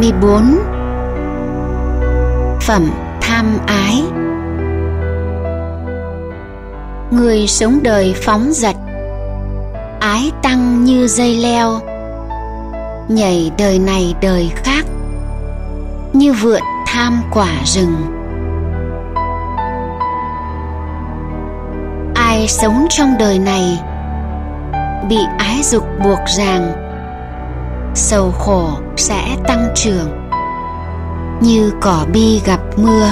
24 Phẩm tham ái. Người sống đời phóng dật. Ái tăng như dây leo. Nhảy đời này đời khác. Như vượn tham quả rừng. Ai sống trong đời này, Bị ái dục buộc ràng Sầu khổ sẽ tăng trưởng, Như cỏ bi gặp mưa.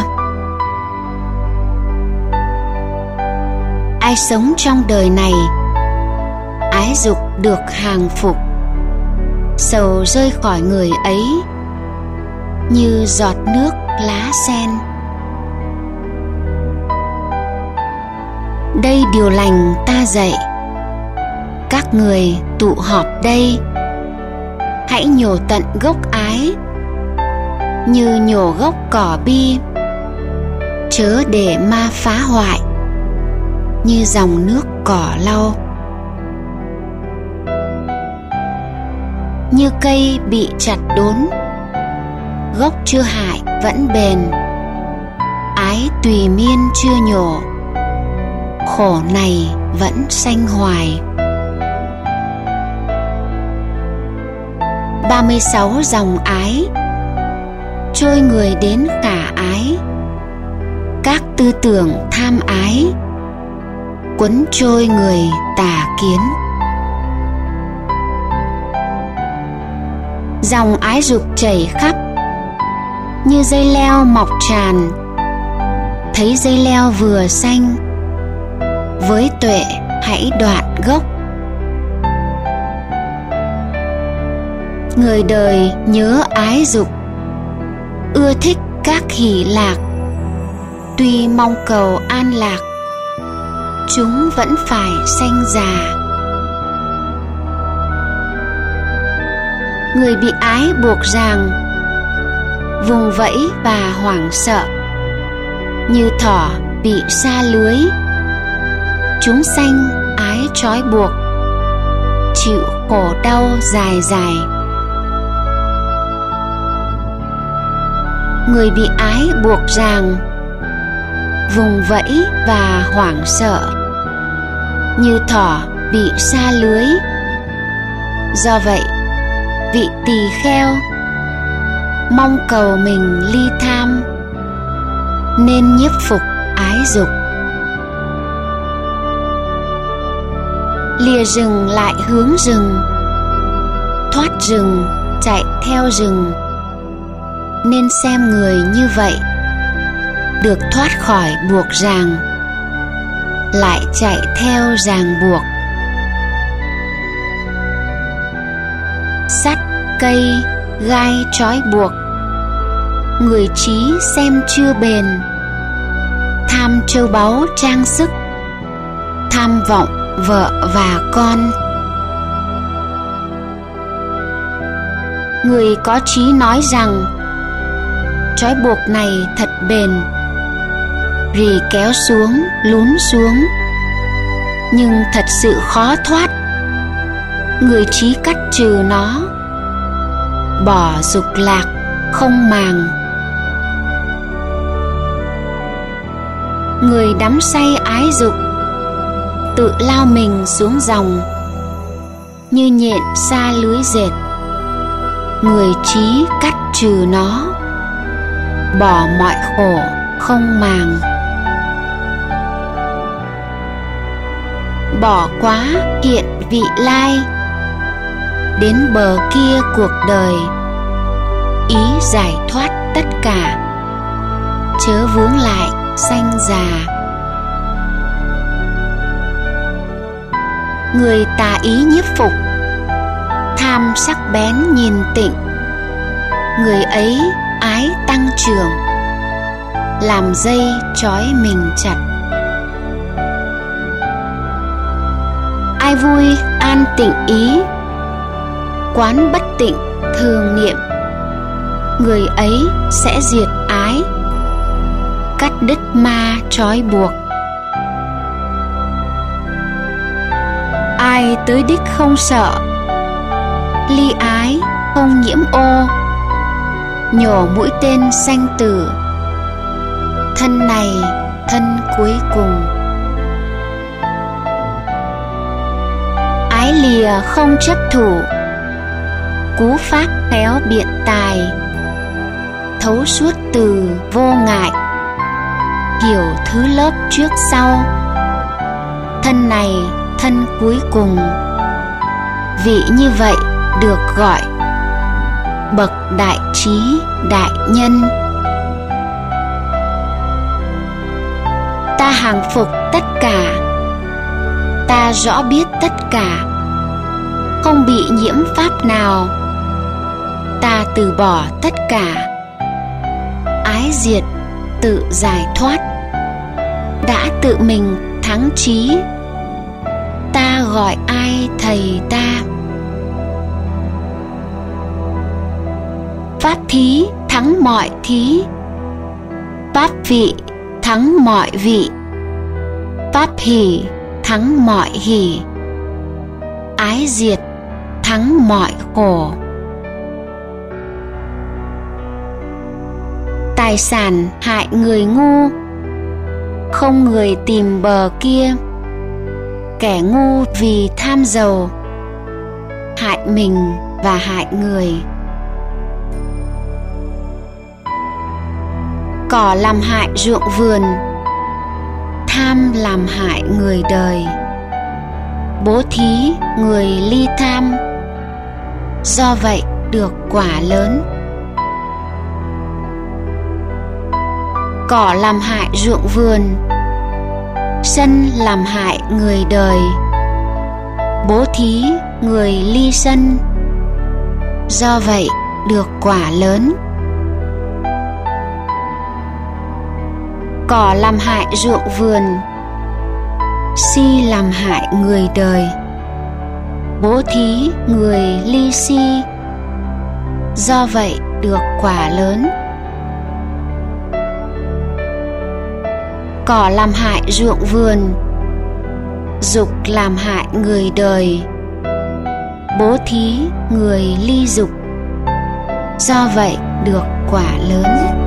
Ai sống trong đời này, Ái dục được hàng phục. Sầu rơi khỏi người ấy, Như giọt nước lá sen. Đây điều lành ta dạy, Các người tụ họp đây Hãy nhổ tận gốc ái, Như nhổ gốc cỏ bi, Chớ để ma phá hoại, Như dòng nước cỏ lau. Như cây bị chặt đốn, Gốc chưa hại vẫn bền, Ái tùy miên chưa nhổ, khổ này vẫn sanh hoài. 36 dòng ái, Trôi người đến cả ái. Các tư tưởng tham ái Quấn trôi người tà kiến. Dòng ái dục chảy khắp Như dây leo mọc tràn. Thấy dây leo vừa xanh, với tuệ hãy đoạn gốc. Người đời nhớ ái dục, ưa thích các hỷ lạc. Tuy mong cầu an lạc, chúng vẫn phải sanh già. Người bị ái buộc ràng, vùng vẫy và hoảng sợ. Như thỏ bị xa lưới, chúng sanh ái trói buộc, chịu khổ đau dài dài. Người bị ái buộc ràng, vùng vẫy và hoảng sợ. Như thỏ bị xa lưới. Do vậy, vị tỳ kheo mong cầu mình ly tham, nên nhiếp phục ái dục. Lìa rừng lại hướng rừng, thoát rừng, chạy theo rừng nên xem người như vậy được thoát khỏi buộc ràng, lại chạy theo ràng buộc. Sắt, cây, gai, trói buộc, người trí xem chưa bền. Tham châu báu trang sức, tham vọng vợ và con. Người có trí nói rằng trói buộc này thật bền. Rì kéo xuống, lún xuống. Nhưng thật sự khó thoát. Người trí cắt trừ nó. Bỏ dục lạc, không màng. Người đắm say ái dục, tự lao mình xuống dòng. Như nhện xa lưới dệt, người trí cắt trừ nó bỏ mọi khổ không màng. Bỏ quá hiện vị lai, đến bờ kia cuộc đời, ý giải thoát tất cả, chớ vướng lại sanh già. Người tà ý nhiếp phục, tham sắc bén nhìn tịnh, người ấy ái tăng trưởng, làm dây trói mình chặt. Ai vui, an tịnh ý. Quán bất tịnh, thường niệm. Người ấy sẽ diệt ái. Cắt đứt ma trói buộc. Ai tới đích không sợ, ly ái không nhiễm ô nhổ mũi tên sanh tử. Thân này, thân cuối cùng. Ái lìa không chấp thủ. Cú phát khéo biện tài. Thấu suốt từ vô ngại. Hiểu thứ lớp trước sau. Thân này, thân cuối cùng. Vị như vậy được gọi bậc đại trí đại nhân. Ta hàng phục tất cả. Ta rõ biết tất cả. Không bị nhiễm pháp nào. Ta từ bỏ tất cả. Ái diệt, tự giải thoát. Đã tự mình thắng trí. Ta gọi ai thầy ta? Pháp thí, thắng mọi thí. Pháp vị, thắng mọi vị. Pháp hỷ, thắng mọi hỷ. Ái diệt, thắng mọi khổ tài sản hại người ngu, không người tìm bờ kia. Kẻ ngu vì tham giàu, hại mình và hại người. Cỏ làm hại ruộng vườn, tham làm hại người đời. Bố thí người ly tham, do vậy được quả lớn. Cỏ làm hại ruộng vườn, sân làm hại người đời. Bố thí người ly sân, do vậy được quả lớn. Cỏ làm hại ruộng vườn, si làm hại người đời. Bố thí người ly si, do vậy được quả lớn. Cỏ làm hại ruộng vườn, dục làm hại người đời. Bố thí người ly dục, do vậy được quả lớn.